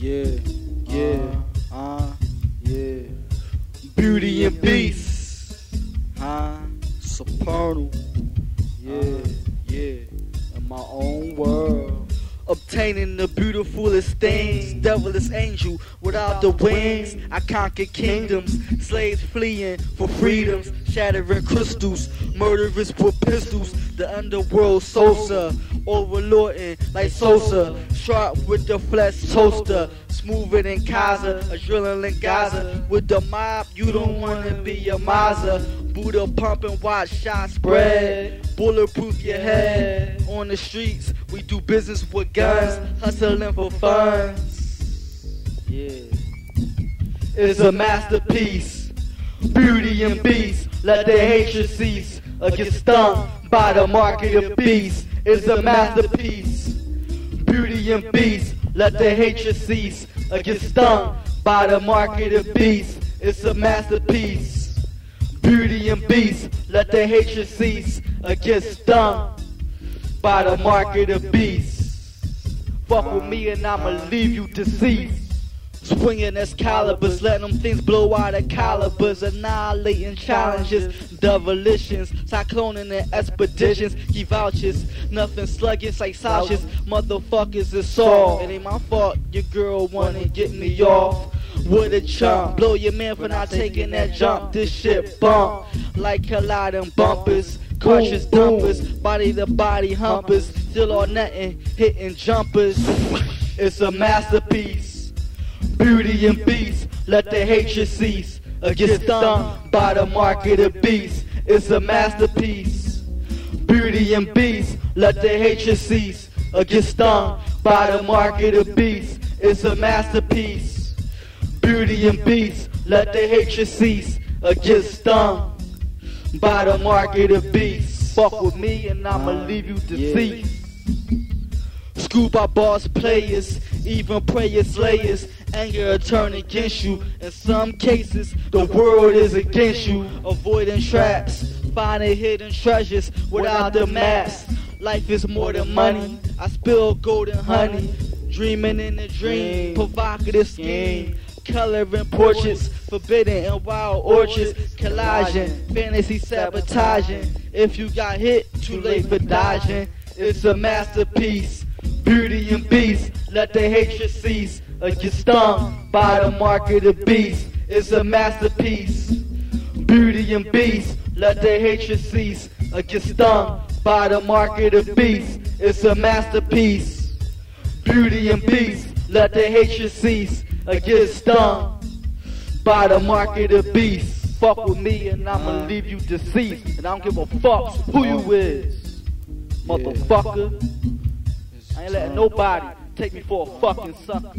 Yeah, yeah, uh, yeah. Beauty and Beast, huh? Supernal, yeah, yeah. In my own world. Obtaining the beautifulest things, devilish angel without the wings. I conquer kingdoms, slaves fleeing for freedoms, shattering crystals, murderers with pistols. The underworld Sosa, overlording like Sosa, with the flesh toaster, smoother than Kaza, adrenaline Gaza. With the mob, you don't wanna be a Mazda. Buddha pumping, watch shots spread. Bulletproof your head. On the streets, we do business with guns, hustling for funds. Yeah. It's a masterpiece. Beauty and beast, let the hatred cease. Or get stung by the market of beast. It's a masterpiece. And beast, let the hatred cease. I get stung by the market of beast. It's a masterpiece. Beauty and beast, let the hatred cease. I get stung by the market of beast. Fuck with me and I'ma leave you deceased. Swinging Excaliburs, letting them things blow out of calibers, annihilating challenges, devilitions, cycloning and expeditions, he vouches, nothing sluggish like Sasha's, motherfuckers is all. It ain't my fault, your girl wanna get me off. With a chump, blow your man for not taking that jump. This shit bump like colliding bumpers. Cautious dumpers, body to body humpers, still all nothing, hitting jumpers. It's a masterpiece. Beauty and beast, let the hatred cease. Or get stung by the market of beast. It's a masterpiece. Beauty and beast, let the hatred cease. Or get stung by the market of beast. It's a masterpiece. Beauty and beast, let the hatred cease. Or get stung by the market of beast. Fuck with me and I'ma leave you deceased. Scoop our boss players, even prayer slayers. Anger turn against you. In some cases, the world is against you. Avoiding traps, finding hidden treasures without the maps. Life is more than money. I spill golden honey, dreaming in a dream, provocative scheme. Coloring portraits, forbidden in wild orchards, collaging, fantasy sabotaging. If you got hit, too late for dodging. It's a masterpiece. Beauty and beast, let the hatred cease. Or get stung by the mark of the beast. It's a masterpiece. Beauty and beast, let the hatred cease. Or get stung by the mark of the beast. It's a masterpiece. Beauty and beast, let the hatred cease. Or get stung by the mark of the beast. Fuck with me and I'ma leave you deceased. And I don't give a fuck who you is. Motherfucker. I ain't letting nobody take me for a fucking sucker.